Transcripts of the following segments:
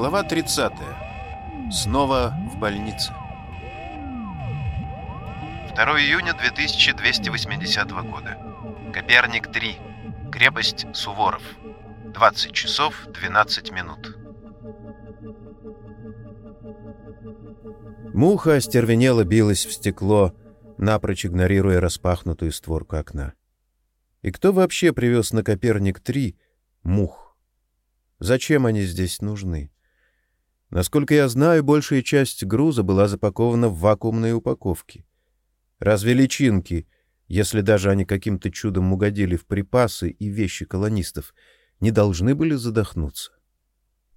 Глава 30. Снова в больнице. 2 июня 2280 года. Коперник 3. Крепость Суворов. 20 часов 12 минут. Муха остервенело билась в стекло, напрочь игнорируя распахнутую створку окна. И кто вообще привез на Коперник-3 мух? Зачем они здесь нужны? Насколько я знаю, большая часть груза была запакована в вакуумные упаковки. Разве личинки, если даже они каким-то чудом угодили в припасы и вещи колонистов, не должны были задохнуться?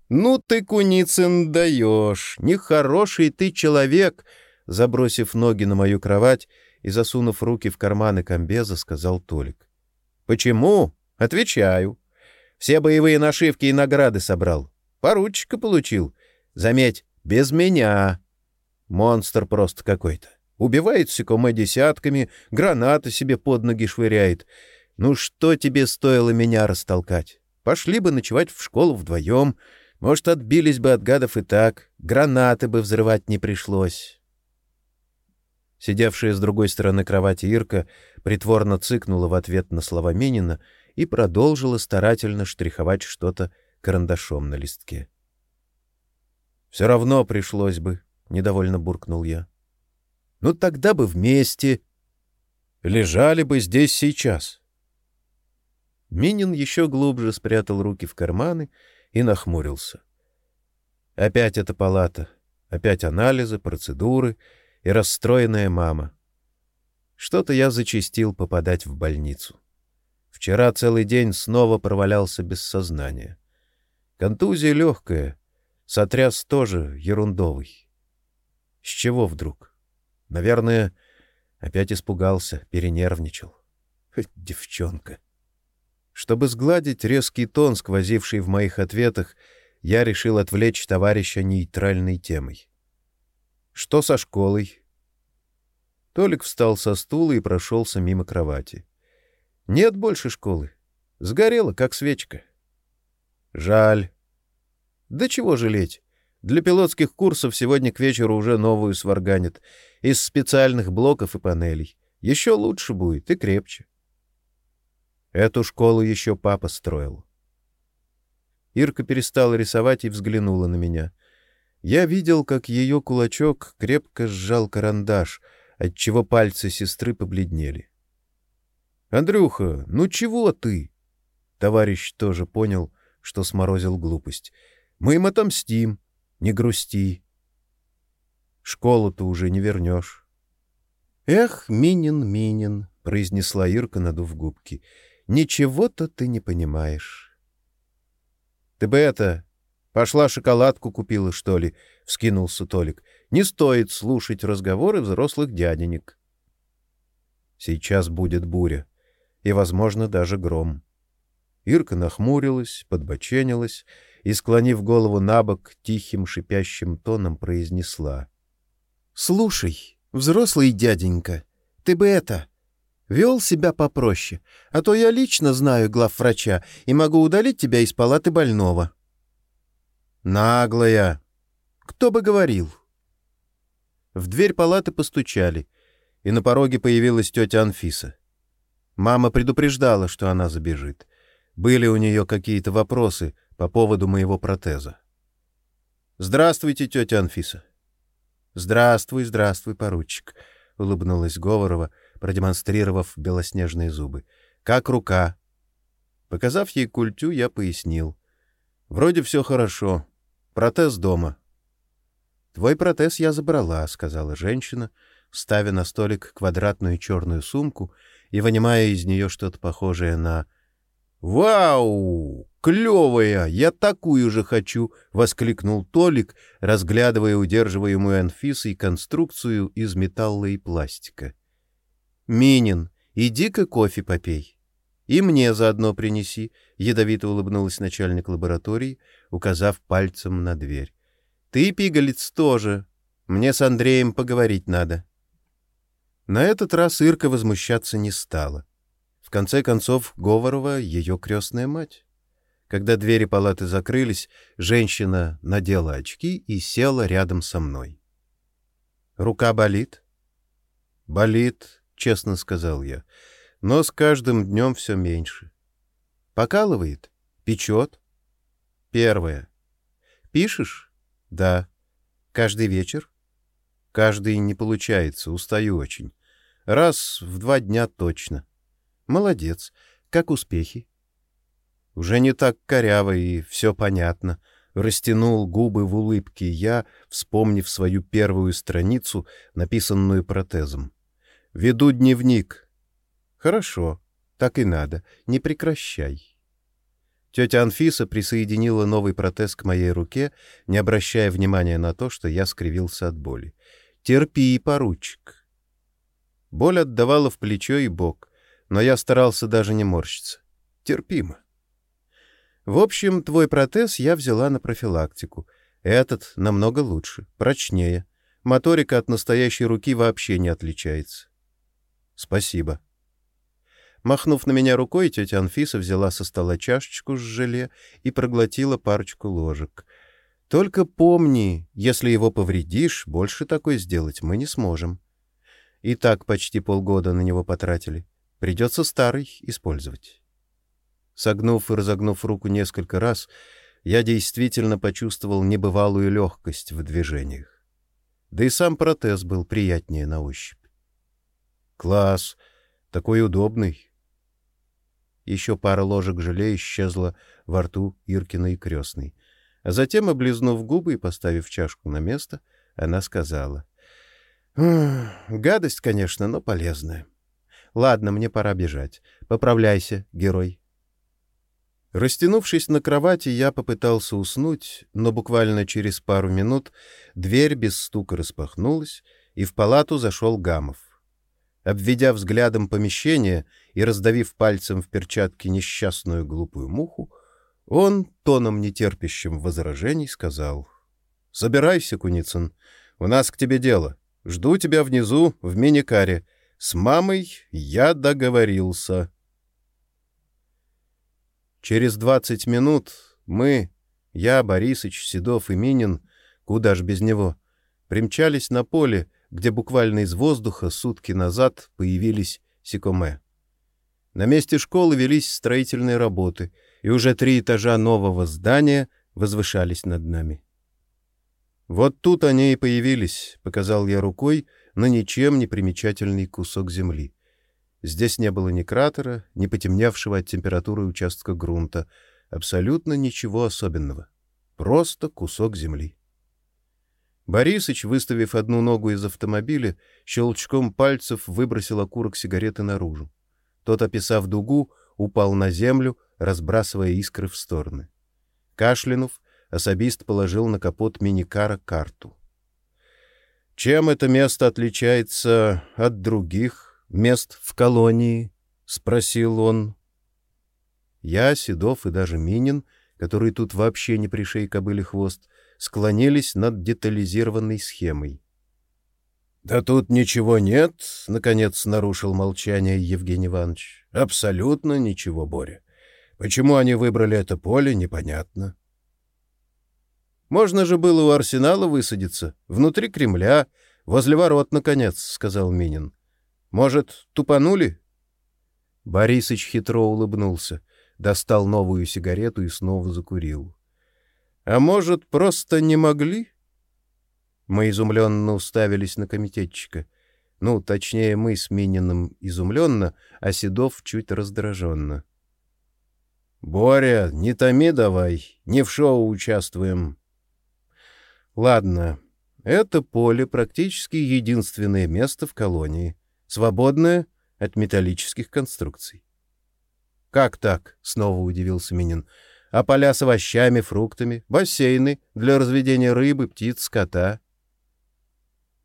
«Ну ты, Куницын, даешь! Нехороший ты человек!» Забросив ноги на мою кровать и засунув руки в карманы комбеза, сказал Толик. «Почему?» «Отвечаю. Все боевые нашивки и награды собрал. Поручика получил. Заметь, без меня. Монстр просто какой-то. Убивает Сикоме десятками, гранаты себе под ноги швыряет. Ну что тебе стоило меня растолкать? Пошли бы ночевать в школу вдвоем. Может, отбились бы от гадов и так. Гранаты бы взрывать не пришлось. Сидевшая с другой стороны кровати Ирка притворно цыкнула в ответ на слова Минина и продолжила старательно штриховать что-то карандашом на листке. Все равно пришлось бы, недовольно буркнул я. Ну тогда бы вместе лежали бы здесь сейчас. Минин еще глубже спрятал руки в карманы и нахмурился. Опять эта палата, опять анализы, процедуры и расстроенная мама. Что-то я зачастил попадать в больницу. Вчера целый день снова провалялся без сознания. Контузия легкая, Сотряс тоже ерундовый. С чего вдруг? Наверное, опять испугался, перенервничал. Девчонка. Чтобы сгладить резкий тон, сквозивший в моих ответах, я решил отвлечь товарища нейтральной темой. Что со школой? Толик встал со стула и прошелся мимо кровати. Нет больше школы. Сгорела, как свечка. Жаль. Да чего жалеть? Для пилотских курсов сегодня к вечеру уже новую сварганят. Из специальных блоков и панелей. Еще лучше будет и крепче. Эту школу еще папа строил. Ирка перестала рисовать и взглянула на меня. Я видел, как ее кулачок крепко сжал карандаш, отчего пальцы сестры побледнели. Андрюха, ну чего ты? Товарищ тоже понял, что сморозил глупость. Мы им отомстим. Не грусти. Школу-то уже не вернешь. Эх, Минин, Минин, произнесла Ирка, надув губки. Ничего-то ты не понимаешь. Ты бы это, пошла шоколадку купила, что ли? вскинулся Толик. Не стоит слушать разговоры взрослых дяденек. Сейчас будет буря, и, возможно, даже гром. Ирка нахмурилась, подбоченилась и, склонив голову на бок, тихим шипящим тоном произнесла. — Слушай, взрослый дяденька, ты бы это... Вел себя попроще, а то я лично знаю главврача и могу удалить тебя из палаты больного. — Наглая! Кто бы говорил? В дверь палаты постучали, и на пороге появилась тетя Анфиса. Мама предупреждала, что она забежит. Были у нее какие-то вопросы, по поводу моего протеза. «Здравствуйте, тетя Анфиса». «Здравствуй, здравствуй, поручик», — улыбнулась Говорова, продемонстрировав белоснежные зубы. «Как рука?» Показав ей культю, я пояснил. «Вроде все хорошо. Протез дома». «Твой протез я забрала», — сказала женщина, ставя на столик квадратную черную сумку и вынимая из нее что-то похожее на «Вау! Клевая! Я такую же хочу!» — воскликнул Толик, разглядывая удерживаемую Анфисой конструкцию из металла и пластика. «Минин, иди-ка кофе попей. И мне заодно принеси», — ядовито улыбнулась начальник лаборатории, указав пальцем на дверь. «Ты, пигалец, тоже. Мне с Андреем поговорить надо». На этот раз Ирка возмущаться не стала конце концов, Говорова — ее крестная мать. Когда двери палаты закрылись, женщина надела очки и села рядом со мной. «Рука болит?» «Болит», — честно сказал я, — «но с каждым днем все меньше». «Покалывает? Печет?» «Первое». «Пишешь?» «Да». «Каждый вечер?» «Каждый не получается, устаю очень. Раз в два дня точно». «Молодец. Как успехи?» Уже не так коряво и все понятно. Растянул губы в улыбке я, вспомнив свою первую страницу, написанную протезом. «Веду дневник». «Хорошо, так и надо. Не прекращай». Тетя Анфиса присоединила новый протез к моей руке, не обращая внимания на то, что я скривился от боли. «Терпи, поручик». Боль отдавала в плечо и бок, но я старался даже не морщиться. Терпимо. В общем, твой протез я взяла на профилактику. Этот намного лучше, прочнее. Моторика от настоящей руки вообще не отличается. Спасибо. Махнув на меня рукой, тетя Анфиса взяла со стола чашечку с желе и проглотила парочку ложек. Только помни, если его повредишь, больше такой сделать мы не сможем. И так почти полгода на него потратили. Придется старый использовать. Согнув и разогнув руку несколько раз, я действительно почувствовал небывалую легкость в движениях. Да и сам протез был приятнее на ощупь. Класс! Такой удобный! Еще пара ложек желе исчезла во рту Иркиной крестной. А затем, облизнув губы и поставив чашку на место, она сказала. «Гадость, конечно, но полезная. Ладно, мне пора бежать. Поправляйся, герой». Растянувшись на кровати, я попытался уснуть, но буквально через пару минут дверь без стука распахнулась, и в палату зашел Гамов. Обведя взглядом помещение и раздавив пальцем в перчатке несчастную глупую муху, он, тоном нетерпящим возражений, сказал, «Собирайся, Куницын, у нас к тебе дело. Жду тебя внизу, в миникаре. С мамой я договорился». Через двадцать минут мы, я, Борисыч, Седов и Минин, куда ж без него, примчались на поле, где буквально из воздуха сутки назад появились секоме. На месте школы велись строительные работы, и уже три этажа нового здания возвышались над нами. «Вот тут они и появились», — показал я рукой на ничем не примечательный кусок земли. Здесь не было ни кратера, ни потемневшего от температуры участка грунта. Абсолютно ничего особенного. Просто кусок земли. Борисыч, выставив одну ногу из автомобиля, щелчком пальцев выбросил окурок сигареты наружу. Тот, описав дугу, упал на землю, разбрасывая искры в стороны. Кашлянув, особист положил на капот миникара карту. «Чем это место отличается от других?» Мест в колонии? — спросил он. Я, Седов и даже Минин, который тут вообще не пришей кобыле хвост, склонились над детализированной схемой. — Да тут ничего нет, — наконец нарушил молчание Евгений Иванович. — Абсолютно ничего, Боря. Почему они выбрали это поле, непонятно. — Можно же было у арсенала высадиться, внутри Кремля, возле ворот, наконец, — сказал Минин. Может, тупанули? Борисыч хитро улыбнулся, достал новую сигарету и снова закурил. А может, просто не могли? Мы изумленно уставились на комитетчика. Ну, точнее, мы с Мининым изумленно, а Седов чуть раздраженно. «Боря, не томи давай, не в шоу участвуем». «Ладно, это поле практически единственное место в колонии свободное от металлических конструкций. «Как так?» — снова удивился Минин. «А поля с овощами, фруктами, бассейны для разведения рыбы, птиц, скота?»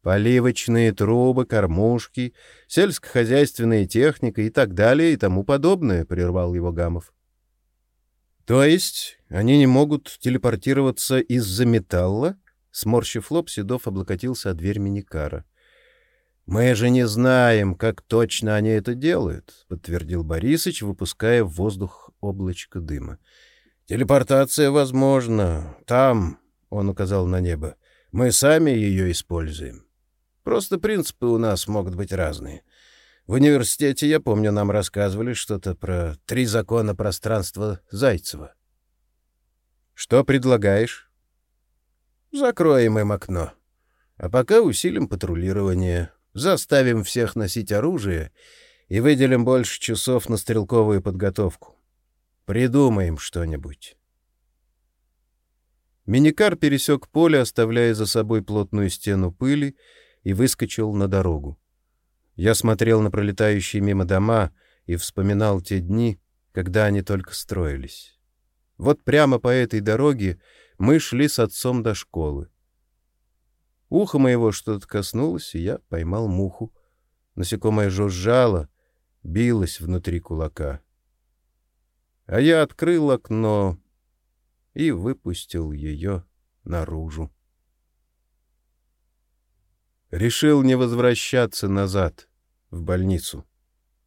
Поливочные трубы, кормушки, сельскохозяйственная техника и так далее и тому подобное, — прервал его Гамов. — То есть они не могут телепортироваться из-за металла? Сморщив лоб, Седов облокотился о дверь миникара. Мы же не знаем, как точно они это делают, подтвердил Борисыч, выпуская в воздух облачко дыма. Телепортация возможна. Там, — он указал на небо, — мы сами ее используем. Просто принципы у нас могут быть разные. В университете, я помню, нам рассказывали что-то про три закона пространства Зайцева. Что предлагаешь? Закроем им окно. А пока усилим патрулирование, заставим всех носить оружие и выделим больше часов на стрелковую подготовку. Придумаем что-нибудь. Миникар пересек поле, оставляя за собой плотную стену пыли, и выскочил на дорогу. Я смотрел на пролетающие мимо дома и вспоминал те дни, когда они только строились. Вот прямо по этой дороге мы шли с отцом до школы. Ухо моего что-то коснулось, и я поймал муху. Насекомое жужжало, билось внутри кулака. А я открыл окно и выпустил ее наружу. Решил не возвращаться назад, в больницу.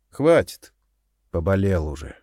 Хватит, поболел уже.